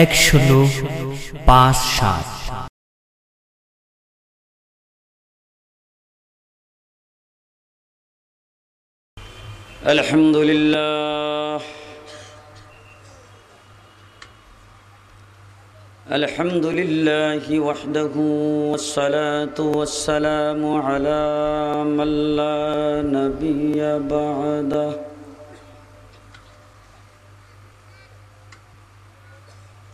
এক শূন্য পাঁচ সাত الحمد لله الحمد لله وحده والصلاة والسلام على من لا نبي بعده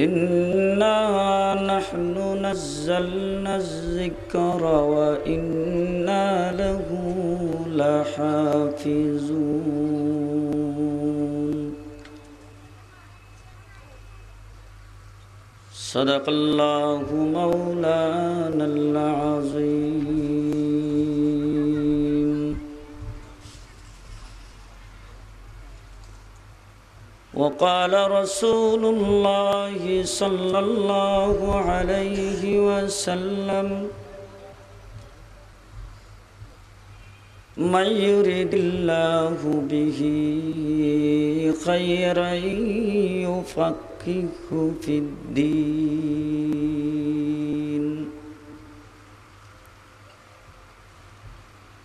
إنا نحن نزلنا الذكر وإنا له لحافظون. صدق الله مولانا العظيم. وقال رسول الله صلى الله عليه وسلم من يرد الله به خيرا يفقهه في الدين.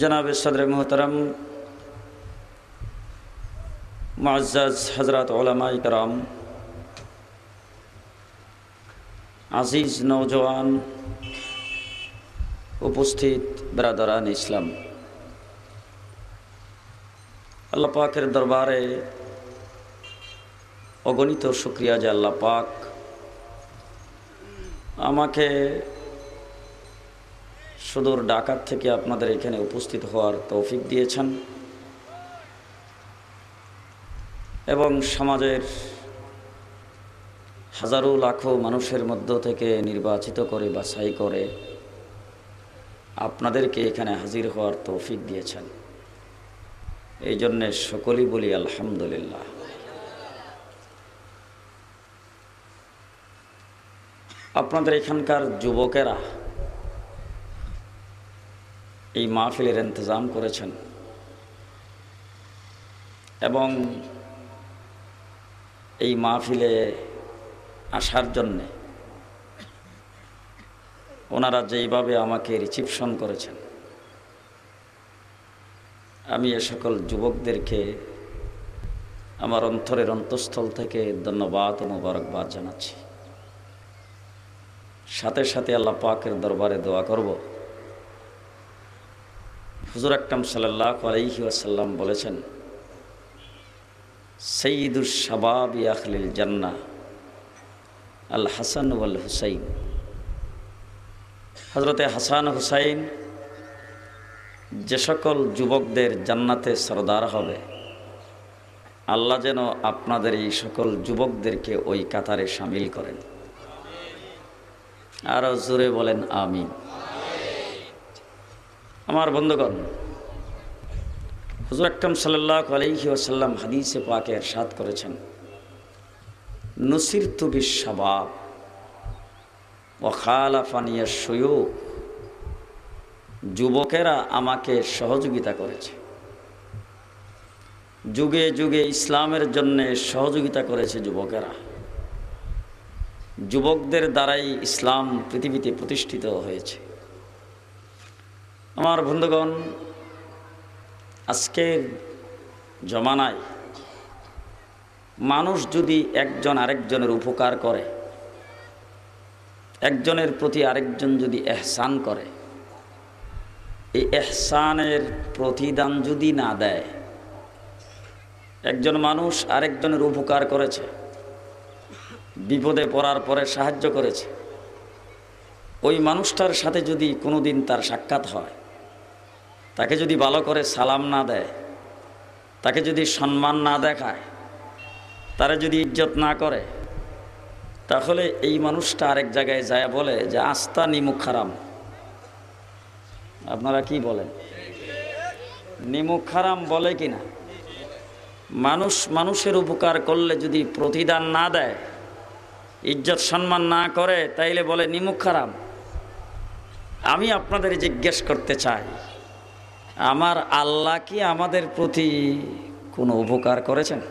جناب صدر محترم معزز حضرات علماء کرام আজিজ নৌজওয়ান উপস্থিত ব্রাদারান ইসলাম আল্লাহ পাকের দরবারে অগণিত শুক্রিয়া যে আল্লাহ পাক আমাকে সুদূর ডাকাত থেকে আপনাদের এখানে উপস্থিত হওয়ার তৌফিক দিয়েছেন। এবং সমাজের হাজারো লাখো মানুষের মধ্য থেকে নির্বাচিত করে, বাছাই করে আপনাদেরকে এখানে হাজির হওয়ার তৌফিক দিয়েছেন। এই জন্যে সকলেই বলি আলহামদুলিল্লাহ। আপনাদের এখানকার যুবকেরা এই মাহফিলের ইন্তজাম করেছেন। এবং এই মাহফিলে আসার জন্যে ওনারা যেইভাবে আমাকে রিসিপশন করেছেন, আমি এ সকল যুবকদেরকে আমার অন্তরের অন্তঃস্থল থেকে ধন্যবাদ ও মোবারকবাদ জানাচ্ছি। সাথে সাথে আল্লাহ পাকের দরবারে দোয়া করব। হুজুর আকরাম সাল্লাহ আলহি আসাল্লাম বলেছেন সঈদুল শাবাব আখলিল জান্না, আল হাসান ওয়াল হুসাইন। হজরতে হাসান হুসাইন, যে সকল যুবকদের জান্নাতে সরদার হবে, আল্লাহ যেন আপনাদের এই সকল যুবকদেরকে ওই কাতারে সামিল করেন। আরও জোরে বলেন, আমিন। আমার বন্ধুগণ, হুজুর আকরম সাল্লাহ আলহি আসাল্লাম হাদিসে পাকে এরশাদ করেছেন নসির তুবি সবাব ওখালাফানিয়া সয়ুক যুবকেরা আমাকে সহযোগিতা করেছে। যুগে যুগে ইসলামের জন্য সহযোগিতা করেছে যুবকেরা। যুবকদের দ্বারাই ইসলাম পৃথিবীতে প্রতিষ্ঠিত হয়েছে। আমার বন্ধুগণ আজকের জমানায় মানুষ যদি একজন আরেকজনের উপকার করে, একজনের প্রতি আরেকজন যদি এহসান করে, এই এহসানের প্রতিদান যদি না দেয়, একজন মানুষ আরেকজনের উপকার করেছে, বিপদে পড়ার পরে সাহায্য করেছে, ওই মানুষটার সাথে যদি কোনোদিন তার সাক্ষাৎ হয় তাকে যদি ভালো করে সালাম না দেয়, তাকে যদি সম্মান না দেখায়, তারা যদি ইজ্জত না করে, তাহলে এই মানুষটা আরেক জায়গায় যায় বলে যে, আস্তা নিমুখ খারাম। আপনারা কি বলেন? নিমুখ খারাম বলে কি না মানুষ মানুষের উপকার করলে যদি প্রতিদান না দেয়, ইজ্জত সম্মান না করে, তাইলে বলে নিমুখ খারাম। আমি আপনাদের জিজ্ঞেস করতে চাই আমার আল্লাহ কি আমাদের প্রতি কোনো উপকার করেছেন?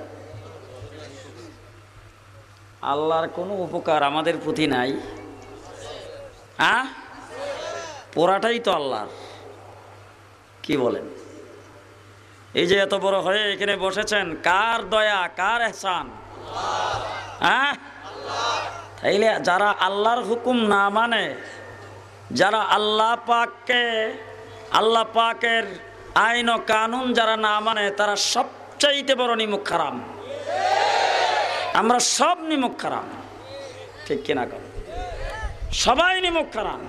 আল্লাহর কোনো উপকার আমাদের প্রতি নাই। আ পোড়াটাই তো আল্লাহর। কি বলেন? এই যে এত বড় হয়ে এখানে বসেছেন, কার দয়া, কার এহসান? হ্যাঁ? তাইলে যারা আল্লাহর হুকুম না মানে যারা আল্লাহ পাককে আল্লাহ পাকের আইন ও কানুন যারা না মানে তারা সবচাইতে বড় নিমুখ খারাম আমরা সব নিমুখ খারাম ঠিক কিনা কর সবাই নিমুখ খারাম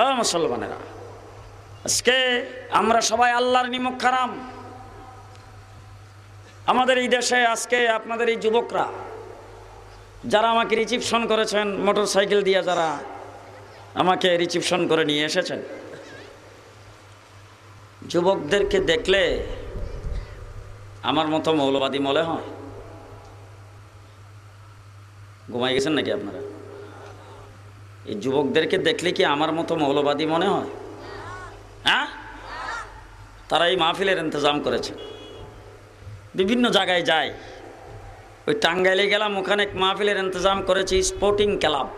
ও মুসলমানেরা, আজকে আমরা সবাই আল্লাহর নিমুখ খারাম আমাদের এই দেশে আজকে আপনাদের এই যুবকরা, যারা আমাকে রিসিপশন করেছেন মোটর সাইকেল দিয়ে যারা আমাকে রিসিপশন করে নিয়ে এসেছেন যুবকদেরকে দেখলে আমার মতো মৌলবাদী মনে হয় ঘুমাই গেছেন নাকি আপনারা? এই যুবকদেরকে দেখলে কি আমার মতো মৌলবাদী মনে হয়? হ্যাঁ? তারা এই মাহফিলের ইন্তজাম করেছে। বিভিন্ন জায়গায় যায়। ওই টাঙ্গাইলে গেলাম, ওখানে মাহফিলের ইন্তজাম করেছি স্পোর্টিং ক্লাব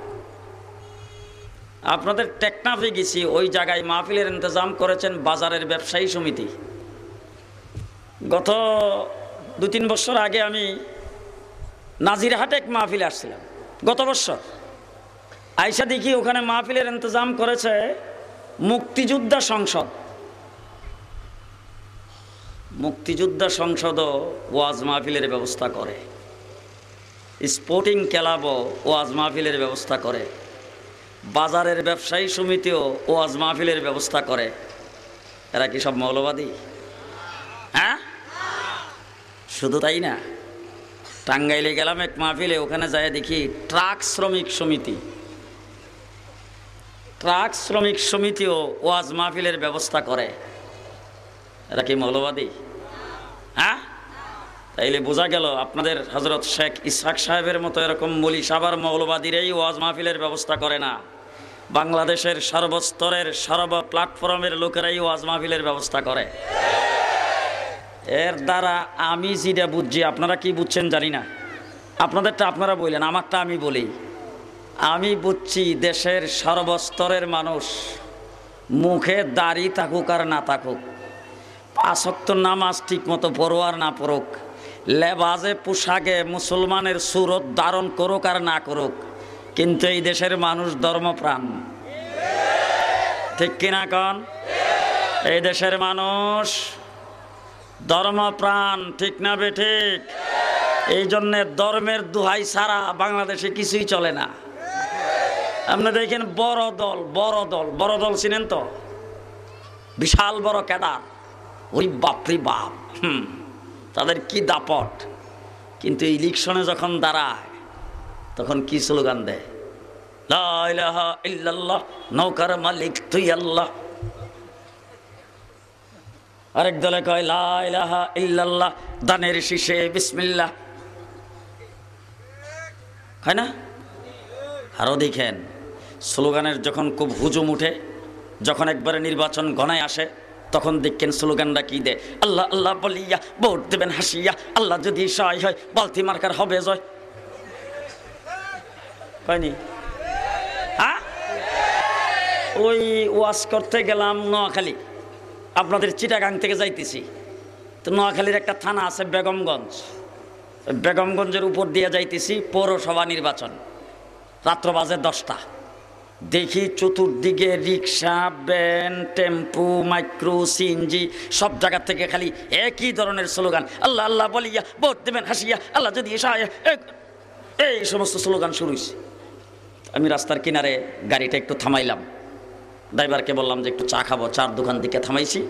আপনাদের টেকনাফে গেছি, ওই জায়গায় মাহফিলের ইন্তজাম করেছেন বাজারের ব্যবসায়ী সমিতি। গত দু তিন বছর আগে আমি নাজিরহাটে এক মাহফিলে আসছিলাম, গত বছর। আইসা দেখি ওখানে মাহফিলের ইন্তজাম করেছে মুক্তিযোদ্ধা সংসদ। মুক্তিযোদ্ধা সংসদও ওয়াজ মাহফিলের ব্যবস্থা করে। স্পোর্টিং ক্লাবও ওয়াজ মাহফিলের ব্যবস্থা করে। বাজারের ব্যবসায়ী সমিতিও ওয়াজ মাহফিলের ব্যবস্থা করে। এরা কি সব মৌলবাদী? হ্যাঁ? শুধু তাই না। টাঙ্গাইলে গেলাম এক মাহফিলে, ওখানে যায় দেখি ট্রাক শ্রমিক সমিতি। ট্রাক শ্রমিক সমিতিও ওয়াজ মাহফিলের ব্যবস্থা করে। এরা কি মৌলবাদী? হ্যাঁ? তাইলে বোঝা গেল আপনাদের হজরত শেখ ইসহাক সাহেবের মতো এরকম মলি সাবার মৌলবাদীরাই ওয়াজ মাহফিলের ব্যবস্থা করে না। বাংলাদেশের সর্বস্তরের সর্ব প্ল্যাটফর্মের লোকেরাই ওয়াজ মাহফিলের ব্যবস্থা করে। এর দ্বারা আমি যেটা বুঝছি, আপনারা কি বুঝছেন জানি না। আপনাদেরটা আপনারা বললেন আমারটা আমি বলি। আমি বুঝছি দেশের সর্বস্তরের মানুষ মুখে দাড়ি থাকুক আর না থাকুক আসক্ত নামাজ ঠিক মতো পড়ো আর না পড়ুক, লেবাজে পোশাকে মুসলমানের সুরত ধারণ করুক আর না করুক কিন্তু এই দেশের মানুষ ধর্মপ্রাণ। ঠিক কিনা কন? এই দেশের মানুষ ধর্মপ্রাণ, ঠিক না বে ঠিক? এই জন্যে ধর্মের দুহাই ছাড়া বাংলাদেশে কিছুই চলে না। আপনি দেখেন বড় দল বড় দল বড় দল চিনেন তো? বিশাল বড় কেদার। ওই বাপরি বাপ, হুম, তাদের কি দাপট? কিন্তু ইলেকশনে যখন দাঁড়ায় তখন কি স্লোগান দেয়? ইল্লাল্লাহ, নৌকার মালিক তুই আল্লাহ। আরেক দলে কয়, লা ইলাহা ইল্লাল্লাহ, দানের শীষে বিসমিল্লাহ। হয় না? আরও দেখেন, স্লোগানের যখন খুব হুজুম উঠে, যখন একবারে নির্বাচন গণায় আসে, তখন দেখেন স্লোগানটা কি দে আল্লাহ আল্লাহ বলিয়া, ভোট দেবেন হাসিয়া, আল্লাহ যদি সহায় হয়, বালতি মার্কার হবে জয় হয়নি? হ্যাঁ ওই ওয়াশ করতে গেলাম নোয়াখালী। আপনাদের চিটাগাং থেকে যাইতেছি। তো নোয়াখালীর একটা থানা আছে বেগমগঞ্জ। বেগমগঞ্জের উপর দিয়ে যাইতেছি পৌরসভা নির্বাচন। রাত্র বাজে দশটা। দেখি চতুর্দিকে rickshaw, van, tempo, micro, CNG, সব জায়গা থেকে খালি একই ধরনের স্লোগান। আল্লাহ আল্লাহ বলিয়া ভোট দেবেন হাসিয়া, আল্লাহ যদি সহায় এ- এই সমস্ত স্লোগান শুরু হয়েছে আমি রাস্তার কিনারে গাড়িটা একটু থামাইলাম। ড্রাইভারকে বললাম যে একটু চা খাব, চার দোকান দিকে থামাইছি।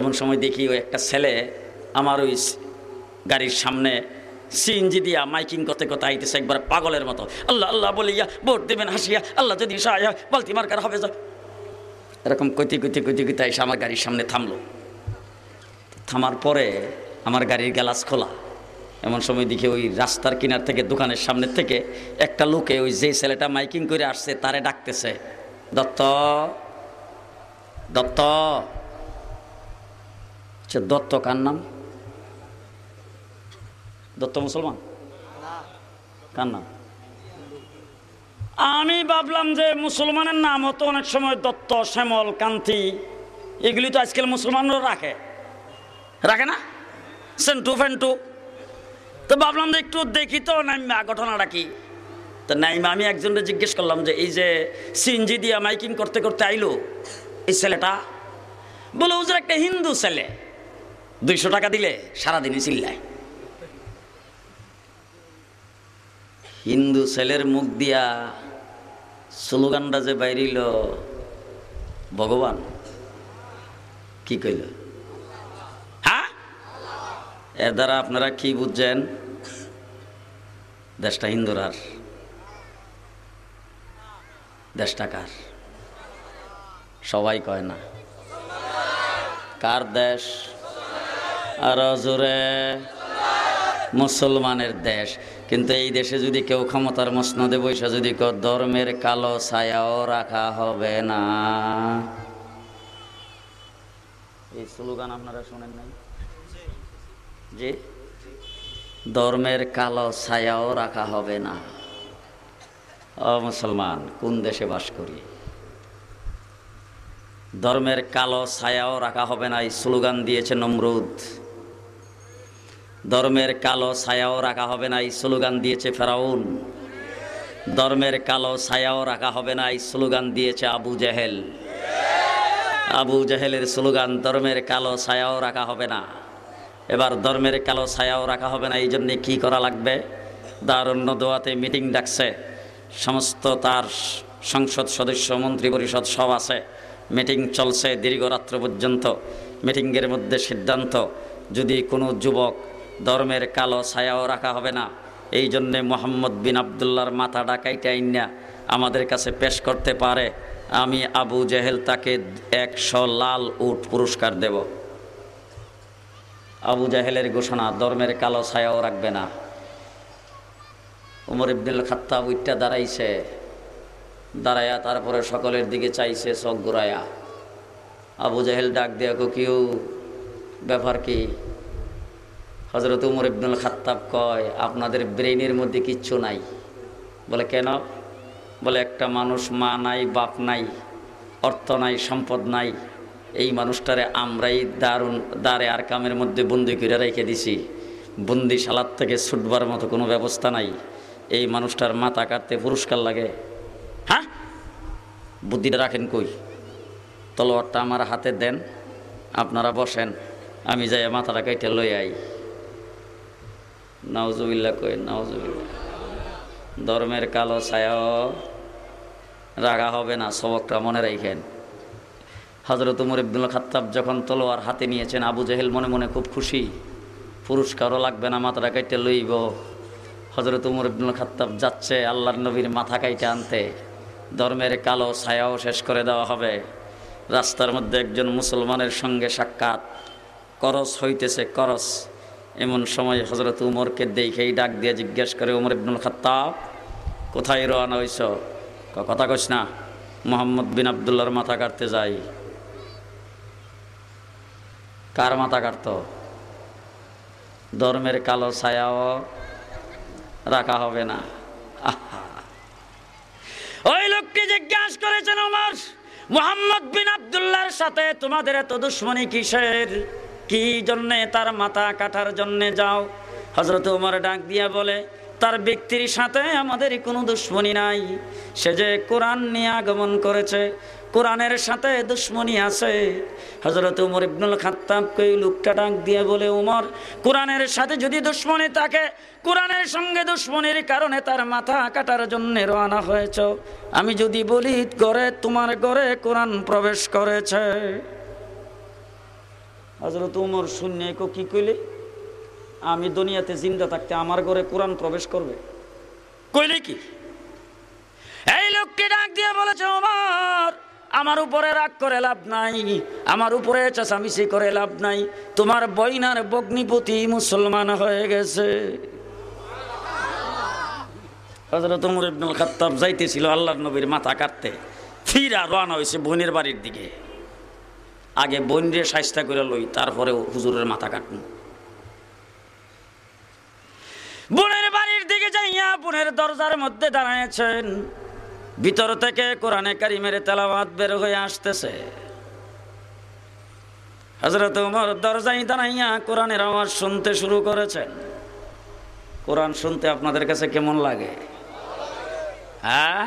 এমন সময় দেখি ওই একটা ছেলে আমার ওই গাড়ির সামনে সিএনজি দিয়া মাইকিং করতে করতে আইতেছে একবার পাগলের মতো। আল্লাহ আল্লাহ বলিয়া, ভোট দেবেন হাসিয়া, আল্লাহ যদি সহায় হয়, বালতি মার্কার হবে যা। এরকম কইতে কইতে কইতে কইতে এসে আমার গাড়ির সামনে থামলো। থামার পরে আমার গাড়ির গ্যালাস খোলা। এমন সময় দেখি ওই রাস্তার কিনার থেকে, দোকানের সামনের থেকে একটা লোকে ওই যে ছেলেটা মাইকিং করে আসছে, তারে ডাকতেছে, দত্ত দত্ত। দত্ত কার নাম? দত্ত মুসলমান? কার নাম? আমি ভাবলাম যে মুসলমানের নাম হতো অনেক সময় দত্ত, শ্যামল, কান্তি, এগুলি তো আজকাল মুসলমানরা রাখে। রাখে না? সেন্টু, ফেন্টু। তো ভাবলাম যে একটু দেখি তো নাইমা, ঘটনাটা কি? তো নাইমা, আমি একজনকে জিজ্ঞেস করলাম যে, এই যে সিনজি দিয়া মাইকিং করতে করতে আইলো, এই ছেলেটা? বলে হুজুর একটা হিন্দু ছেলে, দুইশো টাকা দিলে সারাদিনই চিল্লায়। হিন্দু ছেলের মুখ দিয়া স্লোগানটা যে বাইরিল, ভগবান, কি কইল? হ্যাঁ? এর দ্বারা আপনারা কি বুঝছেন? দেশটা হিন্দুর আর দেশটা কার? সবাই কয় না। কার দেশ? আর জোরে। মুসলমানের দেশ। কিন্তু এই দেশে যদি কেউ ক্ষমতার মসনদে বৈশা যদি কেউ ধর্মের কালো ছায়াও রাখা হবে না। এই স্লোগান আপনারা শোনেন নাই? জি। ধর্মের কালো ছায়াও রাখা হবে না। ও মুসলমান, কোন দেশে বাস করি? ধর্মের কালো ছায়াও রাখা হবে না, এই স্লোগান দিয়েছে নমরুদ। ধর্মের কালো ছায়াও রাখা হবে না, এই স্লোগান দিয়েছে ফেরাউন। ধর্মের কালো ছায়াও রাখা হবে না, এই স্লোগান দিয়েছে আবু জেহেল। আবু জেহেলের স্লোগান, ধর্মের কালো ছায়াও রাখা হবে না। এবার ধর্মের কালো ছায়াও রাখা হবে না এই জন্যে কী করা লাগবে? দারুণ্য দোয়াতে মিটিং ডাকছে। সমস্ত তার সংসদ সদস্য মন্ত্রী পরিষদ সব আছে। মিটিং চলছে দীর্ঘ রাত্র পর্যন্ত। মিটিংয়ের মধ্যে সিদ্ধান্ত, যদি কোনো যুবক ধর্মের কালো ছায়াও রাখা হবে না এই জন্যে মোহাম্মদ বিন আবদুল্লার মাথা ডাকাইতে আইনা আমাদের কাছে পেশ করতে পারে। আমি আবু জেহেল তাকে একশো লাল উট পুরস্কার দেব। আবু জাহেলের ঘোষণা, ধর্মের কালো ছায়াও রাখবে না। উমর ইবদুল খাত্তাব উইটটা দাঁড়াইছে দাঁড়াইয়া তারপরে সকলের দিকে চাইছে চোখ ঘুরাইয়া আবু জাহেল ডাক দিয়া কেউ, ব্যাপার কি? হজরত উমর ইবনুল খাত্তাব কয়, আপনাদের ব্রেনের মধ্যে কিচ্ছু নাই। বলে, কেন? বলে, একটা মানুষ মা নাই, বাপ নাই, অর্থ নাই, সম্পদ নাই। এই মানুষটারে আমরাই দারুণ দাঁড়ে আর কামের মধ্যে বন্দি করে রেখে দিছি। বন্দি সালাদ থেকে ছুটবার মতো কোনো ব্যবস্থা নাই। এই মানুষটার মাথা কাটতে পুরস্কার লাগে। হ্যাঁ? বুদ্ধিটা রাখেন কই? তলোয়ারটা আমার হাতে দেন, আপনারা বসেন, আমি যাই মাথাটা কেটে লই আই। নাওজুবিল্লা কই নাওজুবিল্লা ধর্মের কালো ছায়াও রাখা হবে না, সবকটা মনে রাখেন। হজরত উমর ইবদুল খাত্তাব যখন তলোয়ার হাতে নিয়েছেন, আবু জেহেল মনে মনে খুব খুশি। পুরস্কারও লাগবে না মাথাটা কাইটে লইব। হজরত উমর ইবদুল খাত্তাব যাচ্ছে আল্লাহর নবীর মাথা কাইটে আনতে। ধর্মের কালো ছায়াও শেষ করে দেওয়া হবে। রাস্তার মধ্যে একজন মুসলমানের সঙ্গে সাক্ষাৎ। করস হইতেছে করস। এমন সময় হজরত উমরকে দেখেই ডাক দিয়ে জিজ্ঞেস করে, উমর ইবনুল খাত্তাব, কোথায় রওনা হইছ? কথা কইস না, মোহাম্মদ বিন আবদুল্লার মাথা কাটতে যাই। কার মাথা কাটত? ধর্মের কালো ছায়াও রাখা হবে না। ওই লোকটি জিজ্ঞাসা করেছেন আমার মোহাম্মদ বিন আবদুল্লাহর সাথে তোমাদের এত দুশ্মনী কিসের? কি জন্যে তার মাথা কাটার জন্যে যাও? হজরত উমর ডাক দিয়া বলে তার ব্যক্তির সাথে আমাদের কোনো দুশ্মনী নাই। সে যে কোরআন নিয়ে আগমন করেছে, কোরআনের সাথে দুশ্মনী আছে। হজরত উমর ইবনুল খাত্তাব কই লোকটা ডাক দিয়ে বলে, উমর, কোরআনের সাথে যদি দুশ্মনী থাকে, কোরআনের সঙ্গে দুশ্মনীর কারণে তার মাথা কাটার জন্য রওনা হয়েছ। আমি যদি বলি গড়ে তোমার গড়ে কোরআন প্রবেশ করেছে। হজরত উমর শূন্য কি কইলে আমি দুনিয়াতে জিন্দা থাকতে আমার ঘরে কোরআন প্রবেশ করবে। কইলে কি? এই লোককে ডাক দিয়ে বলেছে আমার আমার উপরে রাগ করে লাভ নাই, আমার উপরে চেঁচামেচি করে লাভ নাই, তোমার বইনার বগ্নিপতি মুসলমান হয়ে গেছে। হজরত উমর ইবনুল খাত্তাব যাইতেছিল আল্লাহর নবীর মাথা কাটতে, ফিরা রওনা হয়েছে বোনের বাড়ির দিকে। আগে বোন রে সাইস্তা করে লই তারপরে হুজুরের মাথা কাটুন। বোনের বাড়ির দিকে যাইয়া বোনের দরজার মধ্যে দাঁড়াইছেন ভিতর থেকে কোরআনে কারিমের তেলাবাদ বের হয়ে আসতেছে। হজরত উমর দরজায় দাঁড়াইয়া কোরআনের আওয়াজ শুনতে শুরু করেছেন। কোরআন শুনতে আপনাদের কাছে কেমন লাগে? হ্যাঁ?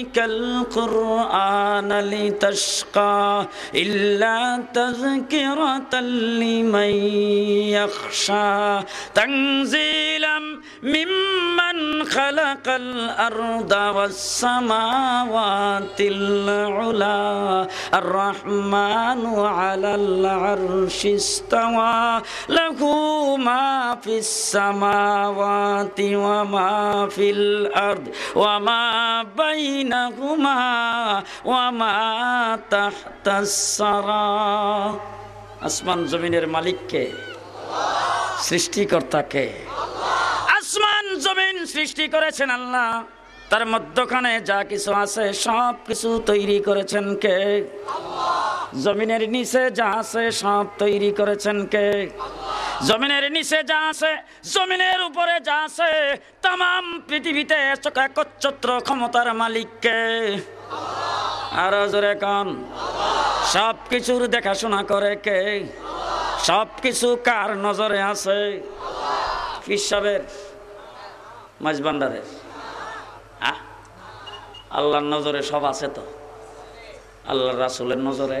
عليك القرآن لتشقى إلا تذكرة لمن يخشى. تنزيلا ممن خلق الأرض والسماوات العلا. الرحمن على العرش استوى. له ما في السماوات وما في الأرض وما বাইনাহুমা ওয়া মা তাহতাস সারা আসমান জমিনের মালিককে, সৃষ্টিকর্তাকে। আসমান জমিন সৃষ্টি করেছেন আল্লাহ। তার মধ্যখানে যা কিছু আছে, সব কিছু তৈরি করেছেন কে? জমিনের নিচে যা আছে, সব তৈরি করেছেন কে? আল্লাহ জমিনের নিচে যা আছে, জমিনের উপরে যা আছে তাম পৃথিবীতে একচ্ছত্র ক্ষমতার মালিককে। আর জোরে কন সব কিছুর দেখাশোনা করে কে? সব কিছু কার নজরে আছে? পিসাবের মাঝবান্ডারের আল্লাহর নজরে সব আছে তো। আল্লাহর রাসুলের নজরে।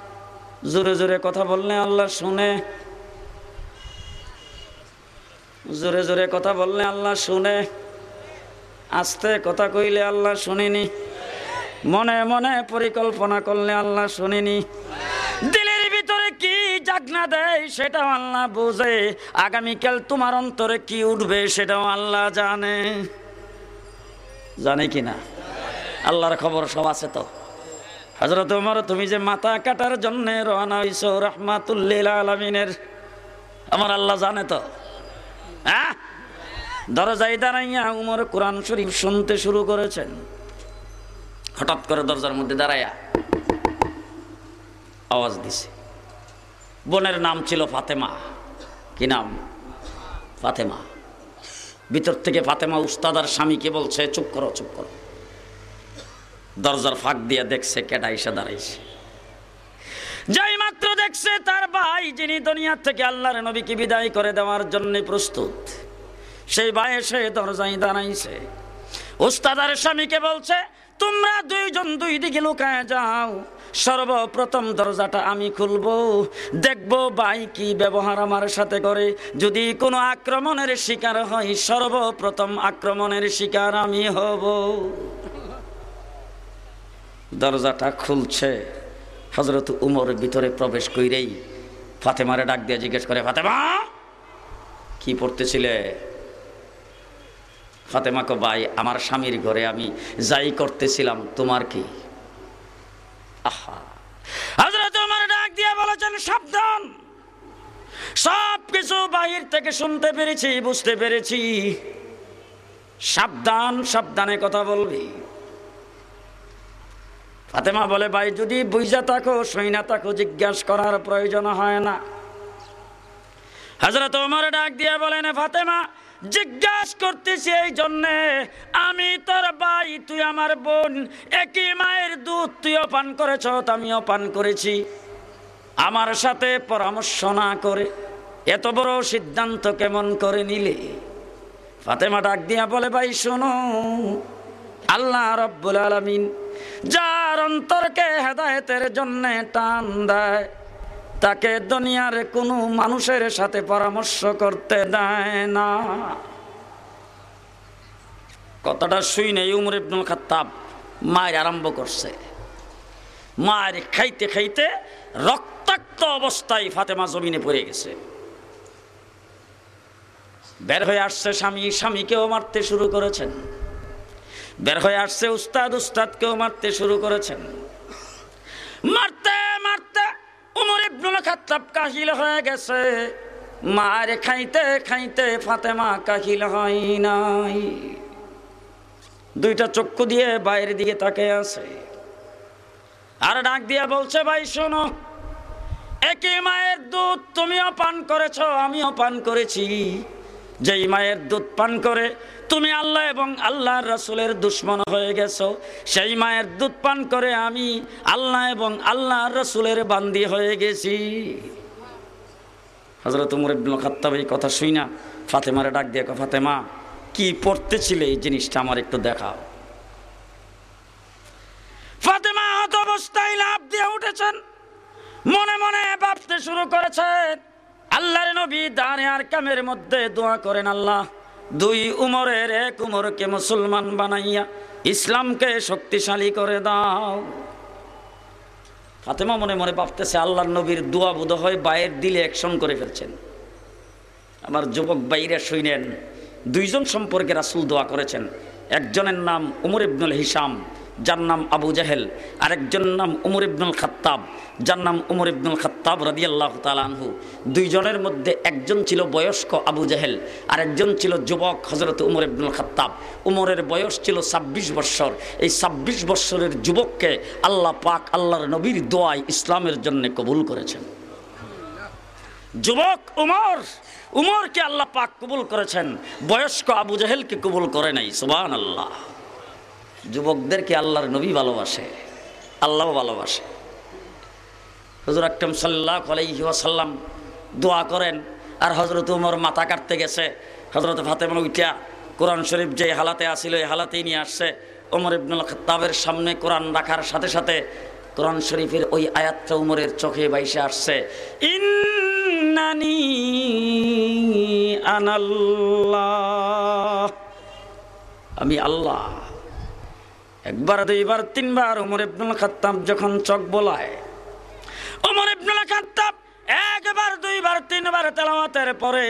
জোরে জোরে কথা বললে আল্লাহ শুনে। জোরে জোরে কথা বললে আল্লাহ শুনে। আস্তে কথা কইলে আল্লাহ শুনিনি। মনে মনে পরিকল্পনা করলে আল্লাহ শুনিনি। দিলের ভিতরে কি জাগনা দেয় সেটাও আল্লাহ বোঝে। আগামীকাল তোমার অন্তরে কি উঠবে সেটাও আল্লাহ জানে। জানে কি না আল্লাহর খবর সব আছে তো। হজরত উমর তুমি যে মাথা কাটার জন্য রওনা হইছো, রহমাতুল্লিল আলমিনের, আমার আল্লাহ জানে তো। হ্যাঁ? দরজায় দাঁড়াইয়া উমর কোরআন শরীফ শুনতে শুরু করেছেন। হঠাৎ করে দরজার মধ্যে দাঁড়াইয়া আওয়াজ দিছে। বোনের নাম ছিল ফাতেমা। কি নাম? ফাতেমা। ভিতর থেকে ফাতেমা উস্তাদার স্বামীকে বলছে, চুপ করো চুপ করো। দরজার ফাঁক দিয়ে দেখছে কেডা এসে দাঁড়াইছে। যাই মাত্র দেখছে তার ভাই, যিনি দুনিয়ার থেকে আল্লাহর নবীকে বিদায় করে দেওয়ার জন্য প্রস্তুত। সেই ভাই এসে দরজায় দাঁড়াইছে। উস্তাদার স্বামীকে বলছে, তোমরা দুইজন দুই দিকে লুকায় যাও। সর্বপ্রথম দরজাটা আমি খুলব। দেখব ভাই কি ব্যবহার আমার সাথে করে। যদি কোনো আক্রমণের শিকার হয়, সর্বপ্রথম আক্রমণের শিকার আমি হব। দরজাটা খুলছে। হজরত উমর ভিতরে প্রবেশ কইরেই ফাতেমারে ডাক দিয়ে জিজ্ঞেস করে, ফাতেমা, কি পড়তেছিলে? ফাতেমাকে ভাই, আমার স্বামীর ঘরে আমি যাই করতেছিলাম, তোমার কি? আহা! সাবধান। সব কিছু বাহির থেকে শুনতে পেরেছি, বুঝতে পেরেছি। সাবধান, সাবধানে কথা বলবি। ফাতেমা বলে, ভাই, যদি বুঝা থাকো সইনা থাকো, জিজ্ঞাসা করার প্রয়োজন হয় না। হজরত ওমর ডাক দিয়ে বলেন ফাতেমা, জিজ্ঞাসা করতেছি এই জন্যে, আমি তোর ভাই, তুই আমার বোন, একই মায়ের দুধ তুইও পান করেছ আমিও পান করেছি। আমার সাথে পরামর্শ না করে, এত বড় সিদ্ধান্ত কেমন করে নিলে? ফাতেমা ডাক দিয়া বলে, ভাই, শোনো আল্লাহ রব্বুল আলমিন যার অন্তরকে হেদায়েতের জন্য টান দেয়, তাকে দুনিয়ার কোনো মানুষের সাথে পরামর্শ করতে দেয় না। কথাটা শুই নেই উমর ইবনুল খাত্তাব মায়ের আরম্ভ করছে। মায়ের খাইতে খাইতে রক্তাক্ত অবস্থায় ফাতেমা জমিনে পড়ে গেছে। বের হয়ে আসছে স্বামী, স্বামীকেও মারতে শুরু করেছেন। বের হয়ে আসছে উস্তাদ, উস্তাদকেও মারতে শুরু করেছেন। মারতে মারতে উমর ইবনুল খাত্তাব কাহিল হয়ে গেছে। মার খাইতে খাইতে ফাতেমা কাহিল হয় নাই। দুইটা চক্ষু দিয়ে বাইরের দিকে তাকে আছে। আর ডাক দিয়ে বলছে, ভাই, শোনো, একই মায়ের দুধ তুমিও পান করেছ, আমিও পান করেছি। যেই মায়ের দুধ পান করে, তুমি আল্লাহ এবং আল্লাহর রসুলের দুশ্মন হয়ে গেছো। সেই মায়ের দুধ পান করে আমি আল্লাহ এবং আল্লাহর রসুলের বান্দি হয়ে গেছি। হজরত উমর ইবনুল খাত্তাব এই কথা শুই না। ফাতেমারে ডাক দিয়ে ফাতেমা, কি পড়তেছিলে এই জিনিসটা আমার একটু দেখাও। ফাতেমা হত অবস্থায় লাভ দিয়ে উঠেছেন। মনে মনে ভাবতে শুরু করেছেন আল্লাহর নবী দাঁড়ে আর কামের মধ্যে দোয়া করেন আল্লাহ। দুই উমরের এক উমরকে মুসলমান বানাইয়া ইসলামকে শক্তিশালী করে দাও। ফাতেমা মনে মনে ভাবতেছে, আল্লাহর নবীর দোয়া বোধ হয় বায়ের দিলে অ্যাকশন করে ফেলছেন। আমার যুবক বাইরে শুইনেন দুইজন সম্পর্কে রাসুল দোয়া করেছেন। একজনের নাম উমর ইবনুল হিসাম যার নাম আবু জাহেল আরেকজনের নাম উমর ইবনুল খাত্তাব। যার নাম উমর ইবনুল খাত্তাব রাদিয়াল্লাহ তালানহু দুইজনের মধ্যে একজন ছিল বয়স্ক আবু জাহেল, আরেকজন ছিল যুবক হজরত উমর ইবনুল খাত্তাব। উমরের বয়স ছিল ছাব্বিশ বৎসর এই ছাব্বিশ বৎসরের যুবককে আল্লাহ পাক আল্লাহর নবীর দোয়ায় ইসলামের জন্য কবুল করেছেন। যুবক উমর, উমরকে আল্লাহ পাক কবুল করেছেন। বয়স্ক আবু জাহেলকে কবুল করে নাই সুবান আল্লাহ যুবকদেরকে আল্লাহর নবী ভালোবাসে আল্লাহ ভালোবাসে। হজর আকরম সাল্লাহ আলাইহি ওয়াসাল্লাম দোয়া করেন, আর হজরত উমর মাথা কাটতে গেছে। হজরত ফাতেমা উইটা কোরআন শরীফ যে হালাতে আসিল, এই হালাতেই নিয়ে আসছে। ওমর ইবনুল খত্তাবের সামনে কোরআন রাখার সাথে সাথে কোরআন শরীফের ওই আয়াতটা উমরের চোখে বাইসে আসছে। আমি আল্লাহ। একবার, দুইবার, তিনবার ওমর ইবনুল খাত্তাব যখন চোখ বোলায় ওমর ইবনুল খাত্তাব একবার, দুইবার, তিনবার তেলাওয়াতের পরে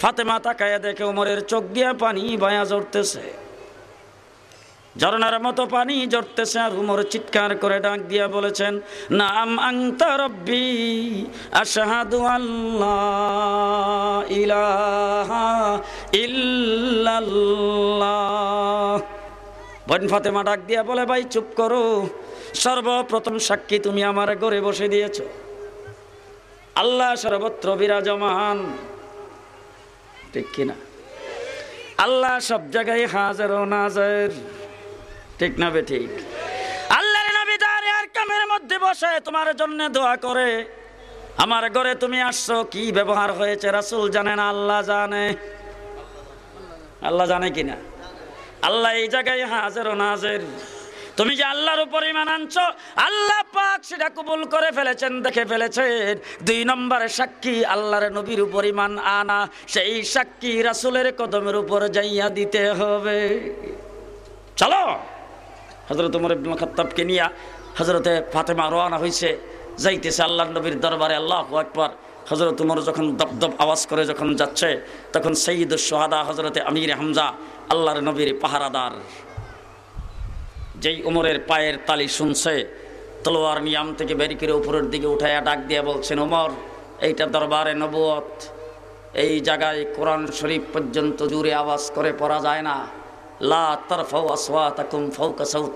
ফাতেমা তাকায় দেখে ওমরের চোখ দিয়ে পানি বায়া জড়তেছে ঝরনার মতো পানি জড়তেছে আর উমর চিৎকার করে ডাক দিয়া বলেছেন, নাম আংতা রব্বি, আশহাদু আল্লাহ ইলাহা ইল্লাল্লাহ। বোন ফাতেমা ডাক দিয়া বলে, ভাই, চুপ করো। সর্বপ্রথম সাক্ষী তুমি আমার ঘরে বসে দিয়েছ। আল্লাহ সর্বত্র বিরাজমান। ঠিক কিনা? আল্লাহ সব জায়গায় হাজার ও নাজার। ঠিক না বে ঠিক? আল্লাহর নবী দাঁড়িয়ে আর কামের মধ্যে বসে, তোমার জন্য দোয়া করে। আমার ঘরে তুমি আসছো, কি ব্যবহার হয়েছে? রাসূল জানে না, আল্লাহ জানে। আল্লাহ জানে কিনা? আল্লাহ এই জায়গায় হাজার ও নাজের। তুমি যে আল্লাহর উপর ইমান আনছো, আল্লাহ পাক সেটা কবুল করে ফেলেছেন, দেখে ফেলেছেন। দুই নম্বরে সাক্ষী, আল্লাহর নবীর উপর ইমান আনা, সেই সাক্ষী রাসুলের কদমের উপর যাইয়া দিতে হবে। চলো হজরত উমর ইবনুল খাত্তাবকে নিয়ে হজরতে ফাতেমা রওনা হয়েছে যাইতেছে আল্লাহ নবীর দরবারে, আল্লাহ একবার হজরত উমর যখন দপদপ আওয়াজ করে যখন যাচ্ছে, তখন সঈদ সোহাদা হজরতে আমির হামজা আল্লাহর নবীর পাহারাদার। যেই উমরের পায়ের তালি শুনছে, তলোয়ার নিয়াম থেকে বেরি করে উপরের দিকে উঠাইয়া ডাক দিয়ে বলছেন, উমর, এইটা দরবারে নবুয়ত। এই জায়গায় কোরআন শরীফ পর্যন্ত জুড়ে আওয়াজ করে পড়া যায় না। লা তারফাউ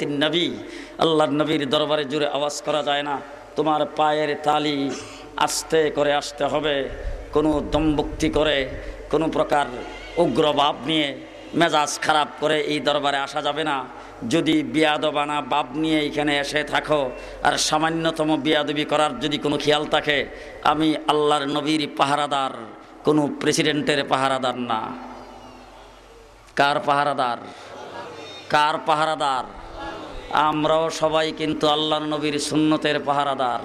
নবী। আল্লাহর নবীর দরবারে জুড়ে আওয়াজ করা যায় না। তোমার পায়ের তালি আস্তে করে আসতে হবে। কোনো দম্ভক্তি করে, কোনো প্রকার উগ্রভাব নিয়ে মেজাজ খারাপ করে এই দরবারে আসা যাবে না। যদি বিয়াদবানা বাপ নিয়ে এখানে এসে থাকো, আর সামান্যতম বিয়াদবি করার যদি কোনো খেয়াল থাকে, আমি আল্লাহর নবীর পাহারাদার, কোনো প্রেসিডেন্টের পাহারাদার না। কার পাহারাদার? কার পাহারাদার? আমরাও সবাই কিন্তু আল্লাহর নবীর সুন্নতের পাহারাদার।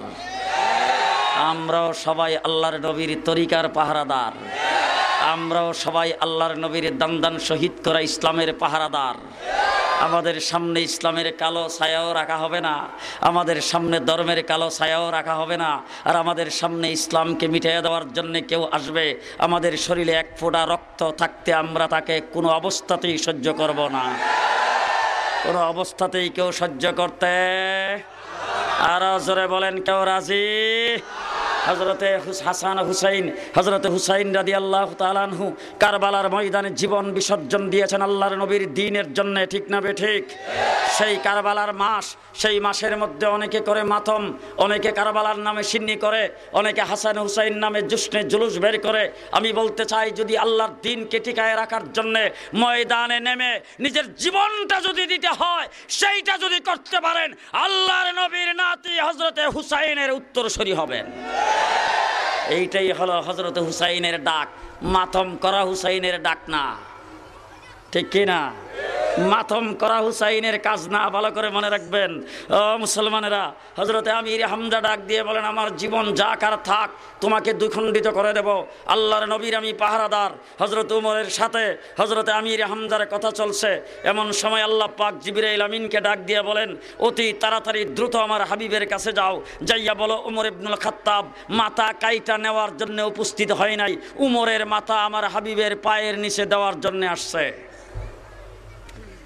আমরাও সবাই আল্লাহর নবীর তরিকার পাহারাদার। আমরাও সবাই আল্লাহর নবীর দান শহীদ করা ইসলামের পাহারাদার। আমাদের সামনে ইসলামের কালো ছায়াও রাখা হবে না। আমাদের সামনে ধর্মের কালো ছায়াও রাখা হবে না। আর আমাদের সামনে ইসলামকে মিটিয়ে দেওয়ার জন্য কেউ আসবে। আমাদের শরীরে এক ফোঁটা রক্ত থাকতে আমরা তাকে কোনো অবস্থাতেই সহ্য করব না। কোনো অবস্থাতেই কেউ সহ্য করতে আর জোরে বলেন, কেউ রাজি? হজরতে হাসান হুসাইন হজরতে হুসাইন রাদি আল্লাহ তালানহু কারবালার ময়দানে জীবন বিসর্জন দিয়েছেন আল্লাহর নবীর দিনের জন্য, ঠিক না ঠিক? সেই কারবালার মাস, সেই মাসের মধ্যে অনেকে করে মাতম, অনেকে কারবালার নামে সিন্নি করে, অনেকে হাসান হুসাইন নামে জুসনে জুলুস বের করে। আমি বলতে চাই, যদি আল্লাহর দিনকে টিকায় রাখার জন্যে ময়দানে নেমে নিজের জীবনটা যদি দিতে হয়, সেইটা যদি করতে পারেন, আল্লাহর নবীর নাতি হজরতে হুসাইনের উত্তরসরি হবেন। এইটাই হলো হজরত হুসাইনের ডাক। মাথম করা হুসাইনের ডাক না। ঠিক কিনা? মাথম করা হুসাইনের কাজ না, ভালো করে মনে রাখবেন। ও মুসলমানেরা হজরতে আমির হামজা ডাক দিয়ে বলেন, আমার জীবন যা কার থাক, তোমাকে দুখণ্ডিত করে দেব। আল্লাহর নবীর আমি পাহারাদার। হজরত উমরের সাথে হজরতে আমির হামজার কথা চলছে। এমন সময় আল্লাহ পাক জিবিরাইল আমিনকে ডাক দিয়ে বলেন, অতি তাড়াতাড়ি দ্রুত আমার হাবিবের কাছে যাও। যাইয়া বলো, উমর ইবনুল খাত্তাব মাথা কাইটা নেওয়ার জন্য উপস্থিত হয় নাই। উমরের মাথা আমার হাবিবের পায়ের নিচে দেওয়ার জন্য আসছে।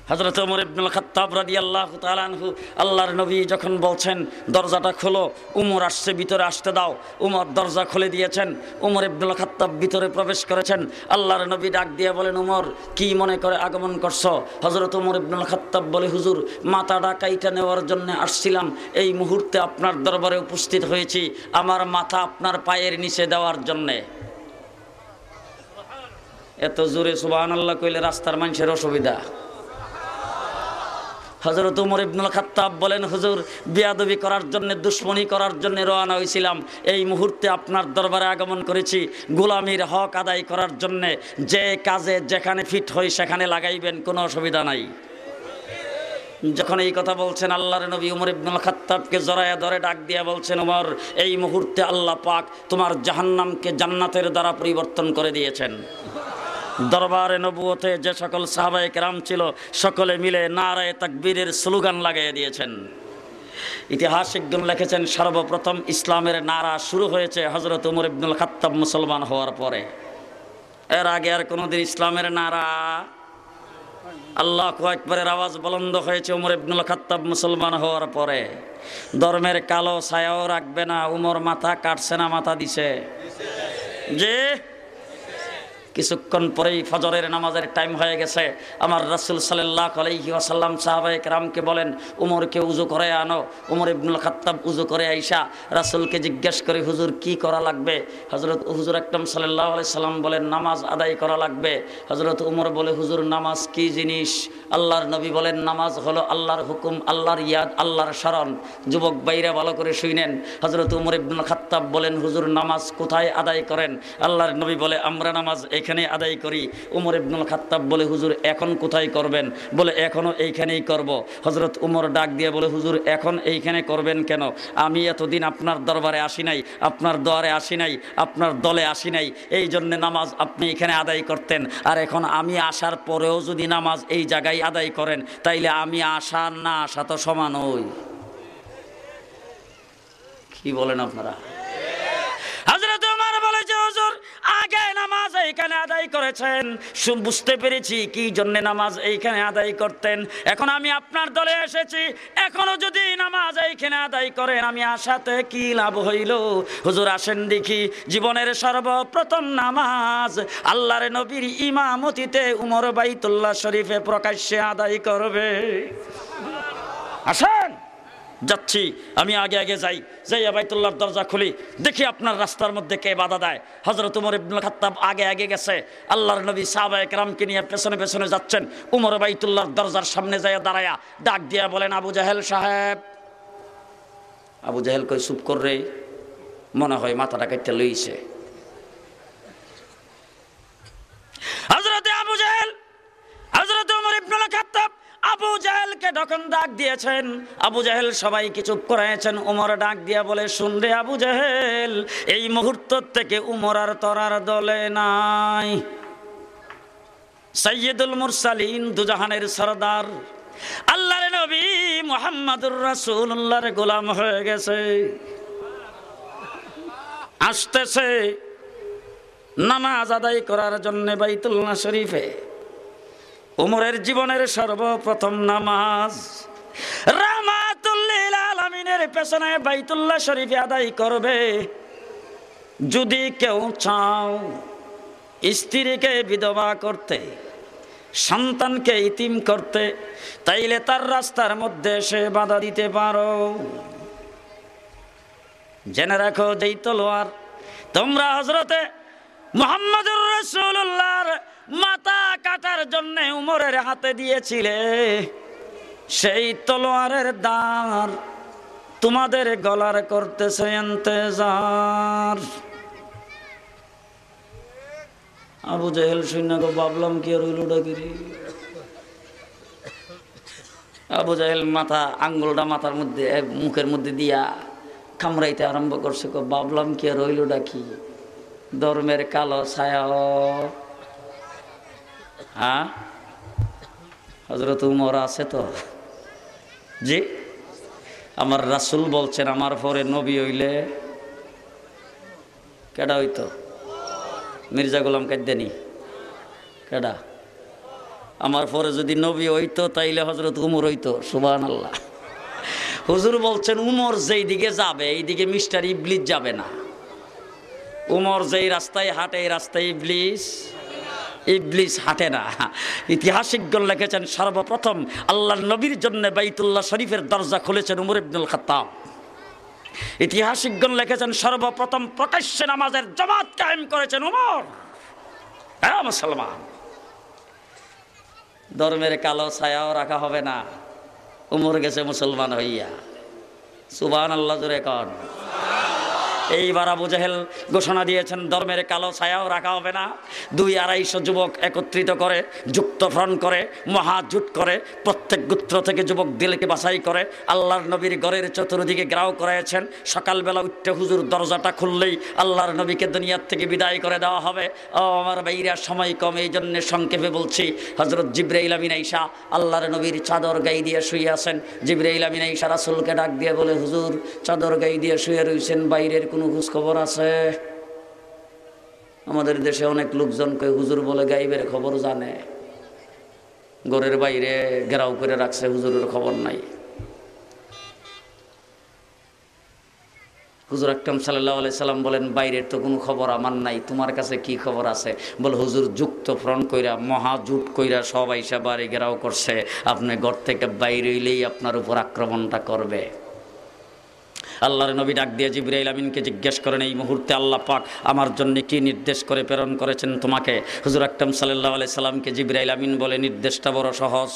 হজরত উমর ইবনুল খাত্তাব রাদি আল্লাহ তালানহু আল্লাহর নবী যখন বলছেন, দরজাটা খোলো, উমর আসছে, ভিতরে আসতে দাও। উমর দরজা খুলে দিয়েছেন। উমর ইবনুল খাত্তাব ভিতরে প্রবেশ করেছেন। আল্লাহর নবী ডাক দিয়ে বলেন, উমর, কি মনে করে আগমন করছ? হজরত উমর ইবনুল খাত্তাব বলে, হুজুর, মাথাটা কাইটা নেওয়ার জন্য আসছিলাম। এই মুহূর্তে আপনার দরবারে উপস্থিত হয়েছি। আমার মাথা আপনার পায়ের নিচে দেওয়ার জন্যে। এত জোরে সুবাহ আল্লাহ কইলে রাস্তার মানুষের অসুবিধা। হজরত উমর ইবনুল খাত্তাব বলেন, হুজুর, বিয়াদবি করার জন্য, দুশ্মনী করার জন্য রওনা হয়েছিলাম এই মুহূর্তে আপনার দরবারে আগমন করেছি। গোলামির হক আদায় করার জন্য যে কাজে যেখানে ফিট হই, সেখানে লাগাইবেন, কোনো অসুবিধা নাই। যখন এই কথা বলছেন, আল্লাহর নবী উমর ইবনুল খাত্তাবকে জড়ায়া ধরে ডাক দিয়া বলছেন, উমর, এই মুহূর্তে আল্লাহ পাক তোমার জাহান্নামকে জান্নাতের দ্বারা পরিবর্তন করে দিয়েছেন। দরবারে নবুয়তে যে সকল সাহাবায়ে কেরাম ছিল, সকলে মিলে নারায় তাকবীরের স্লোগান লাগিয়ে দিয়েছেন। ইতিহাসিকগণ লিখেছেন, সর্বপ্রথম ইসলামের নারা শুরু হয়েছে হজরত উমর ইবনুল খাত্তাব মুসলমান হওয়ার পরে। এর আগে আর কোনোদিন ইসলামের নারা আল্লাহ একবারের আওয়াজ বলন্দ হয়েছে উমর ইবনুল খাত্তাব মুসলমান হওয়ার পরে। ধর্মের কালো ছায়াও রাখবে না, উমর মাথা কাটছে না, মাথা দিছে। যে কিছুক্ষণ পরেই ফজরের নামাজের টাইম হয়ে গেছে। আমার রাসুল সাল্লাহ আলাইহি আসাল্লাম সাহাবাহিক রামকে বলেন, উমরকে উজু করে আনো, উমর ইবনুল খাত্তাব উজু করে আইসা। রাসুলকে জিজ্ঞেস করে, হুজুর, কি করা লাগবে? হজরত হুজুর আকরম সাল্লাহ আলাই সাল্লাম বলেন, নামাজ আদায় করা লাগবে। হজরত উমর বলে, হুজুর, নামাজ কি জিনিস? আল্লাহর নবী বলেন, নামাজ হলো আল্লাহর হুকুম, আল্লাহর ইয়াদ, আল্লাহর স্মরণ। যুবক বাইরে ভালো করে শুইনেন হজরত উমর ইবনুল খাত্তাব বলেন, হুজুর, নামাজ কোথায় আদায় করেন? আল্লাহর নবী বলে, আমরা নামাজ এখানে আদায় করি। উমর ইবনুল খাত্তাব বলে, হুজুর, এখন কোথায় করবেন? বলে, এখনও এইখানেই করব। হজরত উমর ডাক দিয়ে বলে, হুজুর, এখন এইখানে করবেন কেন? আমি এতদিন আপনার দরবারে আসি নাই, আপনার দোয়ারে আসি নাই, আপনার দলে আসি নাই। এই জন্যে নামাজ আপনি এখানে আদায় করতেন। আর এখন আমি আসার পরেও যদি নামাজ এই জায়গায় আদায় করেন, তাইলে আমি আসা না আসা তো সমান হই। কি বলেন আপনারা হজরত উমর বলেছে হুজুর আগে এইখানে আদায় করেছেন। বুঝতে পেরেছি কি জন্য নামাজ এইখানে আদায় করতেন। এখন আমি আপনার দলে এসেছি। এখনও যদি নামাজ এইখানে আদায় করেন, আমি আশাতে কি লাভ হইল? হুজুর, আসেন দেখি। জীবনের সর্বপ্রথম নামাজ আল্লাহর নবীর ইমামতিতে উমর বাইতুল্লাহ শরীফে প্রকাশ্যে আদায় করবে। আসেন। যাচ্ছি, আমি আগে আগে যাই। যাই বাইতুল্লাহর দরজা খুলি। দেখি আপনার রাস্তার মধ্যে কে বাধা দেয়। হজরত উমর ইবনুল খাত্তাব আগে আগে গেছে। আল্লাহর নবী সাহাবা একরামকে নিয়ে পেছনে পেছনে যাচ্ছেন। উমর বাইতুল্লাহর দরজার সামনে যাইয়া দাঁড়ায়া ডাক দিয়া বলেন, আবু জাহেল সাহেব। আবু জাহেল কই চুপ কর মনে হয় মাথাটা কেটে লইছে। হজরতে আবু জাহেল হজরত উমর ইবনুল খাত্তাব আবু জাহেলকে যখন ডাক দিয়েছেন, আবু জাহেল সবাইকে চুপ করাইছেন উমর ডাক দিয়া বলে শুনরে আবু জাহেল, এই মুহূর্ত থেকে উমর আর তরার দলে নাই। সৈয়দুল মুরসালিন দুজাহানের সরদার, আল্লাহর নবী মোহাম্মদুর রাসূলুল্লাহর গোলাম হয়ে গেছে। আসতেছে নামাজ আদায় করার জন্য বাইতুল্লাহ শরীফে। উমরের জীবনের সর্বপ্রথম নামাজ। রামাতুল্লিল আলমিনের পেছনে বাইতুল্লাহ শরীফে আদায় করবে। যদি কেউ চাও স্ত্রীকে বিধবা করতে, সন্তানকে ইতিম করতে, তাইলে তার রাস্তার মধ্যে সে বাধা দিতে পারো। জেনে রাখো, যেই তলোয়ার তোমরা হজরতে মোহাম্মদুর রসুল্লাহর মাথা কাটার জন্য উমরের হাতে দিয়েছিলে। সেই তলোয়ারের দাঁড় তোমাদের গলার করতেছে এন্তেজার আবু জাহেল সৈন্য গো, ভাবলাম কি আর হইল ডাকিরি। আবু জাহেল মাথা, আঙ্গুলটা মাথার মধ্যে, মুখের মধ্যে দিয়া কামড়াইতে আরম্ভ করছে ভাবলাম কি আর হইল ডাকি। ধর্মের কালো ছায়া হ্যাঁ? হজরত উমর আছে তো? জি? আমার রাসুল বলছেন, আমার পরে নবী হইলে কেডা হইতো? মির্জা গোলাম কাদ্দানি কেডা? আমার পরে যদি নবী হইতো, তাইলে হজরত উমর হইতো। সুবান আল্লাহ হুজুর বলছেন, উমর যেই দিকে যাবে এই দিকে মিস্টার ইবলিস যাবে না। উমর যেই রাস্তায় হাঁটে, এই রাস্তায় ইবলিস। ইবলিস হাঁটে না। ইতিহাসিকগণ লিখেছেন, সর্বপ্রথম আল্লাহর নবীর জন্য বাইতুল্লাহ শরীফের দরজা খুলেছেন উমর ইবনুল খাত্তাব। ইতিহাসিকগণ লিখেছেন, সর্বপ্রথম প্রকাশ্যে নামাজের জামাত কায়েম করেছেন উমর। হ্যাঁ মুসলমান। ধর্মের কালো ছায়াও রাখা হবে না। উমর গেছে মুসলমান হইয়া। সুবান আল্লাহ জোরে কন। এইবার আবু জাহেল ঘোষণা দিয়েছেন, ধর্মের কালো ছায়াও রাখা হবে না। দুই আড়াইশো যুবক একত্রিত করে যুক্ত ফ্রন্ট করে, মহাজুট করে, প্রত্যেক গোত্র থেকে যুবক দিলকে বাছাই করে, আল্লাহর নবীর ঘরের চতুর্দিকে গ্রাও করাইছেন সকালবেলা উঠতে হুজুর দরজাটা খুললেই আল্লাহর নবীকে দুনিয়ার থেকে বিদায় করে দেওয়া হবে। ও আমার বাইরা সময় কম এই জন্য সংক্ষেপে বলছি হজরত জিব্রাইল আমিন আইসা আল্লাহর নবীর চাদর গাই দিয়ে শুয়ে আছেন। জিব্রাইল আমিন আইসা রাসুলকে ডাক দিয়ে বলে, হুজুর, চাদর গাই দিয়ে শুয়ে রয়েছেন বাইরের কোনো খোঁজখবর আছে? আমাদের দেশে অনেক লোকজনকে হুজুর বলে গাইবের খবর জানে। ঘরের বাইরে ঘেরাও করে রাখছে, হুজুরের খবর নাই। হুজুর আকরম সাল্লাহ সাল্লাম বলেন, বাইরের তো কোনো খবর আমার নাই, তোমার কাছে কি খবর আছে? বলে, হুজুর যুক্ত ফ্রন্ট কইরা মহাজুট কইরা সব আইসা বাড়ি ঘেরাও করছে। আপনি ঘর থেকে বাইরে হইলেই আপনার উপর আক্রমণটা করবে। আল্লাহর নবী ডাক দিয়ে জিব্রাইল আমিনকে জিজ্ঞেস করেন, এই মুহূর্তে আল্লাহ পাক আমার জন্য কি নির্দেশ করে প্রেরণ করেছেন তোমাকে? হুজুর আকরম সাল্লাহ আলাই সাল্লামকে জিব্রাইল আমিন বলে, নির্দেশটা বড় সহজ।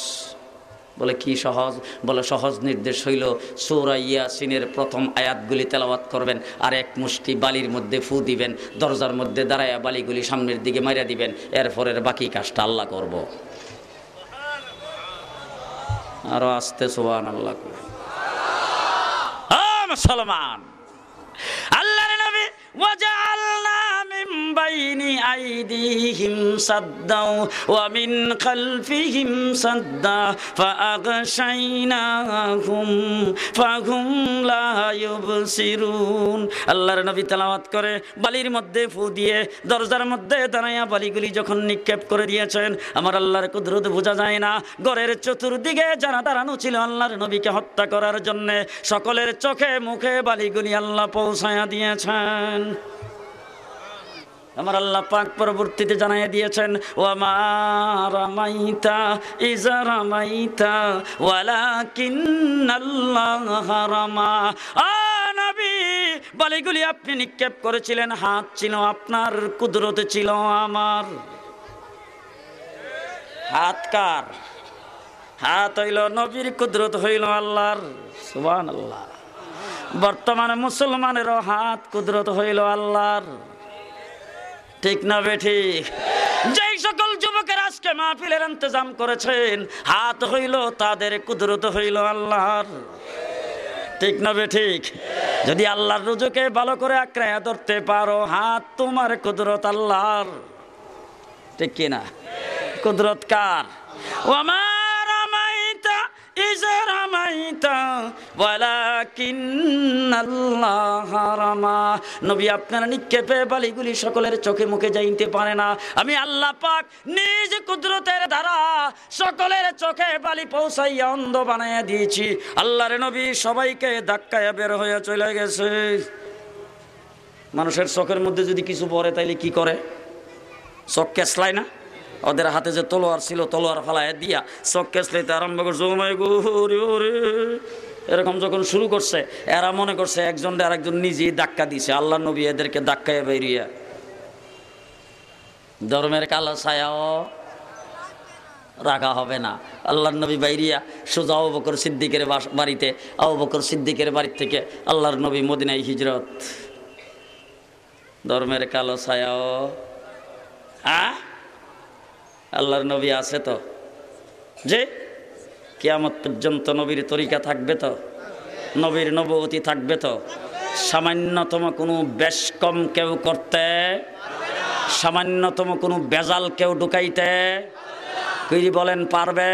বলে, কি সহজ? বলে, সহজ নির্দেশ হইল, সৌরা ইয়াসিনের প্রথম আয়াতগুলি তেলাওয়াত করবেন আর এক মুষ্টি বালির মধ্যে ফু দিবেন, দরজার মধ্যে দাঁড়ায়া বালিগুলি সামনের দিকে মারিয়া দিবেন, এরপরের বাকি কাজটা আল্লাহ করব। আরও আসতে সোহান আল্লাহ মুসলমান আল্লাহ নবী মিন বাইনি আইদিহিম সাদ্দাও ওয়া মিন খালফিহিম সাদ্দা ফাআগশাইনাহুম ফাহুম লা ইউবসিরুন আল্লাহর নবী তেলাওয়াত করে বালির মধ্যে ফু দিয়ে দরজার মধ্যে দাঁড়াইয়া বালিগুলি যখন নিক্ষেপ করে দিয়েছেন, আমার আল্লাহর কুদরত বোঝা যায় না। ঘরের চতুর্দিকে যারা দাঁড়ানো ছিল আল্লাহর নবীকে হত্যা করার জন্য, সকলের চোখে মুখে বালিগুলি আল্লাহ পৌঁছায়া দিয়েছেন। আমার আল্লাহ পাক পরবর্তীতে জানাই দিয়েছেন ও নবী, বালিগুলি আপনি নিক্ষেপ করেছিলেন, হাত ছিল আপনার, কুদরত ছিল আমার। হাত কার? হাত হইল নবীর, কুদরত হইল আল্লাহর। সুবান আল্লাহ বর্তমানে মুসলমানেরও হাত, কুদরত হইল আল্লাহর। ঠিক না বেঠিক যেই সকল যুবকের আজকে মাহফিলের ইন্তজাম করেছেন, হাত হইল তাদের, কুদরত হইল আল্লাহর। ঠিক না বেঠিক যদি আল্লাহর রুজুকে ভালো করে আক্রায়া ধরতে পারো, হাত তোমার কুদরত আল্লাহর। ঠিক কিনা? কুদরত কার? ও আমার আমাইতা নবী, আপনারা নিক্ষেপে বালিগুলি সকলের চোখে মুখে যাইতে পারে না। আমি আল্লাহ পাক নিজ কুদরতের দ্বারা সকলের চোখে বালি পৌঁছাইয়া অন্ধ বানাইয়া দিয়েছি। আল্লাহর নবী সবাইকে ধাক্কায় বের হয়ে চলে গেছে। মানুষের চোখের মধ্যে যদি কিছু পড়ে, তাইলে কি করে? চোখ কেসলায় না? ওদের হাতে যে তলোয়ার ছিল, তলোয়ার ফালায় দিয়া চোখ কেসলাইতে আরম্ভ করছে এরকম যখন শুরু করছে, এরা মনে করছে একজন আরেকজন নিজেই ধাক্কা দিছে। আল্লাহ নবী এদেরকে ধাক্কায় বেরিয়ে ধর্মের কালো ছায়াও রাখা হবে না। আল্লাহ নবী বাইরিয়া সোজা আবু বকর সিদ্দিকের বাড়িতে, আবু বকর সিদ্দিকের বাড়ির থেকে আল্লাহর নবী মদিনায় হিজরত। ধর্মের কালো ছায়াও। হ্যাঁ আল্লাহর নবী আছে তো? যে কিয়ামত পর্যন্ত নবীর তরিকা থাকবে তো? নবীর নবতী থাকবে তো? সামান্যতম কোনো বেশ কম কেউ করতে? সামান্যতম কোনো বেজাল কেউ ঢুকাইতে? কি বলেন, পারবে?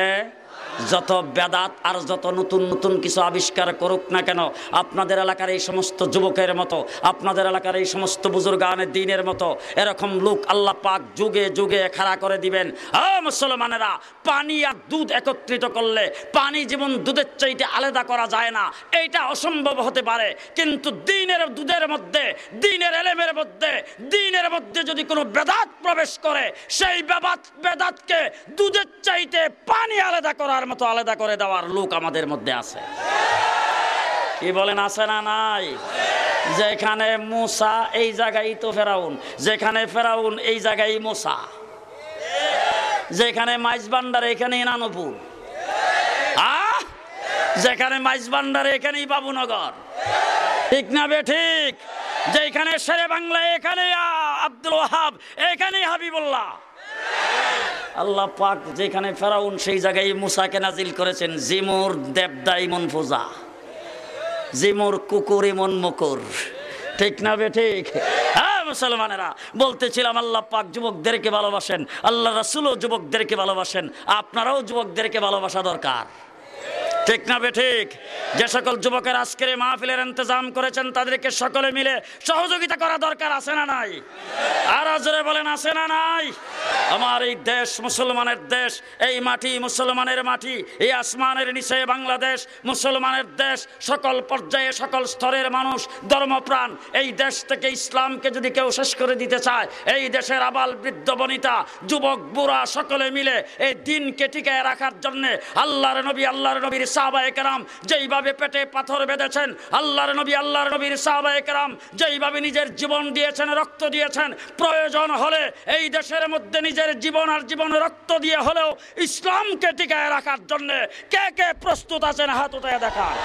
যত বেদাত আর যত নতুন নতুন কিছু আবিষ্কার করুক না কেন, আপনাদের এলাকার এই সমস্ত যুবকের মতো, আপনাদের এলাকার এই সমস্ত বুজুর্গানের দিনের মতো, এরকম লোক আল্লাহ পাক যুগে যুগে খাড়া করে দিবেন। ও মুসলমানেরা, পানি আর দুধ একত্রিত করলে পানি যেমন দুধের চাইতে আলাদা করা যায় না, এইটা অসম্ভব হতে পারে। কিন্তু দিনের দুধের মধ্যে, দিনের এলেমের মধ্যে, দিনের মধ্যে যদি কোনো বেদাত প্রবেশ করে, সেই বেদাত বেদাতকে দুধের চাইতে পানি আলাদা করার মতো আলাদা করে দেওয়ার লোক আমাদের মধ্যে আছে। কি বলেন, আছে না নাই? যেখানে মুসা, এই জায়গায় তো ফেরাউন। যেখানে ফেরাউন, এই জায়গায় মুসা। যেখানে মাইজ ভান্ডার এখানে নানপুর। আহ! যেখানে মাইজ ভান্ডার, এখানেই বাবুনগর। ঠিক না বে, ঠিক? যেখানে শেরে বাংলা এখানে আব্দুল ওহাব এখানেই হাবিবুল্লাহ। আল্লাহ পাক যেখানে ফেরাউন, সেই জায়গায় মুসাকে নাজিল করেছেন, জিমুর দেবদা ইমন ফোজা। জিমুর কুকুর ইমন মুকুর। ঠিক না বে ঠিক? হ্যাঁ মুসলমানেরা, বলতেছিলাম আল্লাহ পাক যুবকদেরকে ভালোবাসেন, আল্লাহ রাসুলও যুবকদেরকে ভালোবাসেন, আপনারাও যুবকদেরকে ভালোবাসা দরকার। ঠিক না বে ঠিক? যে সকল যুবকের আজকের মাহফিলের ইন্তজাম করেছেন তাদেরকে সকলে মিলে সহযোগিতা করা দরকার, আছে না নাই? আর জোরে বলেন, আছে না নাই? আমার এই দেশ মুসলমানের দেশ, এই মাটি মুসলমানের মাটি, এই আসমানের নিচে বাংলাদেশ মুসলমানের দেশ, সকল পর্যায়ে, সকল স্তরের মানুষ ধর্মপ্রাণ। এই দেশ থেকে ইসলামকে যদি কেউ শেষ করে দিতে চায়, এই দেশের আবাল বৃদ্ধ বনিতা, যুবক, বুড়া, সকলে মিলে এই দিনকে টিকায় রাখার জন্যে আল্লাহর নবী, আল্লাহর নবীর সাহাবায়ে কেরাম যেইভাবে পেটে পাথর বেঁধেছেন, আল্লাহর নবী, আল্লাহর নবীর সাহাবায়ে কেরাম যেইভাবে নিজের জীবন দিয়েছেন, রক্ত দিয়েছেন, প্রয়োজন হলে এই দেশের মধ্যে নিজের জীবন আর জীবন রক্ত দিয়ে হলেও ইসলামকে টিকায় রাখার জন্য কে কে প্রস্তুত আছেন হাত উঠায় দেখান।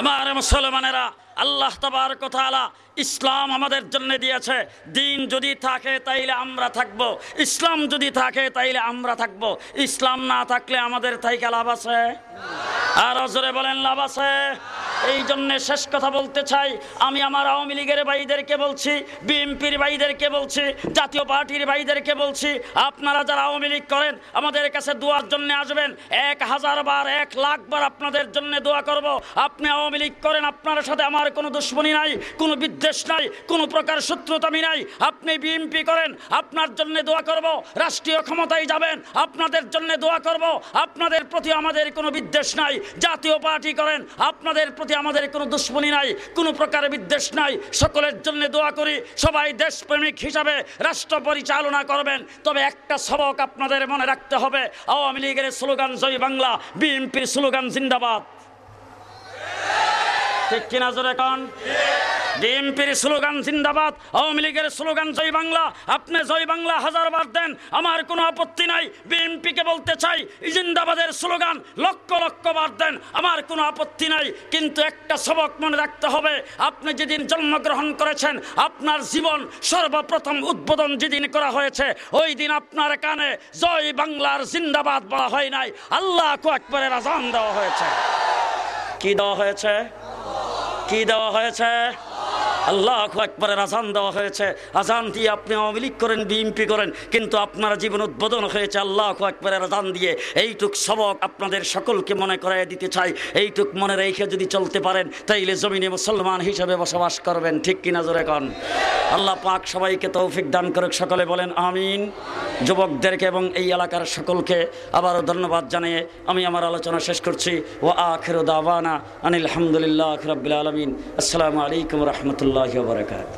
আমার মুসলমানেরা, আল্লাহ তবার কথা ইসলাম আমাদের জন্য দিয়েছে। দিন যদি থাকে তাইলে আমরা থাকব। ইসলাম যদি থাকে তাইলে আমরা থাকব। ইসলাম না থাকলে আমাদের তাইকে লাভ আছে? আর জোরে বলেন, লাভ আছে? এই জন্য শেষ কথা বলতে চাই। আমি আমার আওয়ামী লীগের ভাইদেরকে বলছি, বিএনপির ভাইদেরকে বলছি, জাতীয় পার্টির ভাইদেরকে বলছি, আপনারা যারা আওয়ামী লীগ করেন, আমাদের কাছে দোয়ার জন্য আসবেন। এক হাজার বার, এক লাখ বার আপনাদের জন্য দোয়া করব। আপনি আওয়ামী লীগ করেন, আপনার সাথে আমার কোনো দুশ্মনী নাই, কোনো বিদ্বেষ নাই, কোনো প্রকার শত্রুতামি নাই। আপনি বিএনপি করেন, আপনার জন্য দোয়া করব, রাষ্ট্রীয় ক্ষমতায় যাবেন, আপনাদের জন্য দোয়া করব। আপনাদের প্রতি আমাদের কোনো বিদ্বেষ নাই, জাতীয় পার্টি করেন, আপনাদের প্রতি আমাদের কোনো দুশ্মনী নাই, কোনো প্রকার বিদ্বেষ নাই। সকলের জন্য দোয়া করি, সবাই দেশপ্রেমিক হিসাবে রাষ্ট্র পরিচালনা করবেন। তবে একটা সবক আপনাদের মনে রাখতে হবে, আওয়ামী লীগের স্লোগান জয় বাংলা বিএনপির স্লোগান জিন্দাবাদ। ঠিক কিনা জোরে কন? বিএনপির স্লোগান জিন্দাবাদ, আওয়ামী লীগের স্লোগান জয় বাংলা। আপনি জয় বাংলা হাজার বার দেন, আমার কোনো আপত্তি নাই। বিএনপিকে বলতে চাই, জিন্দাবাদের স্লোগান লক্ষ লক্ষ বার দেন, আমার কোনো আপত্তি নাই। কিন্তু একটা সবক মনে রাখতে হবে, আপনি যেদিন জন্মগ্রহণ করেছেন, আপনার জীবন সর্বপ্রথম উদ্বোধন যেদিন করা হয়েছে, ওই দিন আপনার কানে জয় বাংলার জিন্দাবাদ বলা হয় নাই। আল্লাহ একবারের আজান দেওয়া হয়েছে। কি দেওয়া হয়েছে? কি দেওয়া হয়েছে? আল্লাহ একবারের আজান দেওয়া হয়েছে। আজান দিয়ে আপনি আওয়ামী লীগ করেন, বিএনপি করেন, কিন্তু আপনার জীবন উদ্বোধন হয়েছে আল্লাহ একবারের আজান দিয়ে। এইটুক সবক আপনাদের সকলকে মনে করাই দিতে চাই। এইটুক মনে রেখে যদি চলতে পারেন, তাইলে জমিনে মুসলমান হিসেবে বসবাস করবেন। ঠিক কিনা জোরে কন? আল্লাহ পাক সবাইকে তৌফিক দান করুক, সকলে বলেন আমিন। যুবকদেরকে এবং এই এলাকার সকলকে আবারও ধন্যবাদ জানিয়ে আমি আমার আলোচনা শেষ করছি। ও আখের দাওয়ানা আনিল আলহামদুলিল্লাহ রবিল আলমিন। আসসালামু আলাইকুম রহমতুল্লাহ বরকাত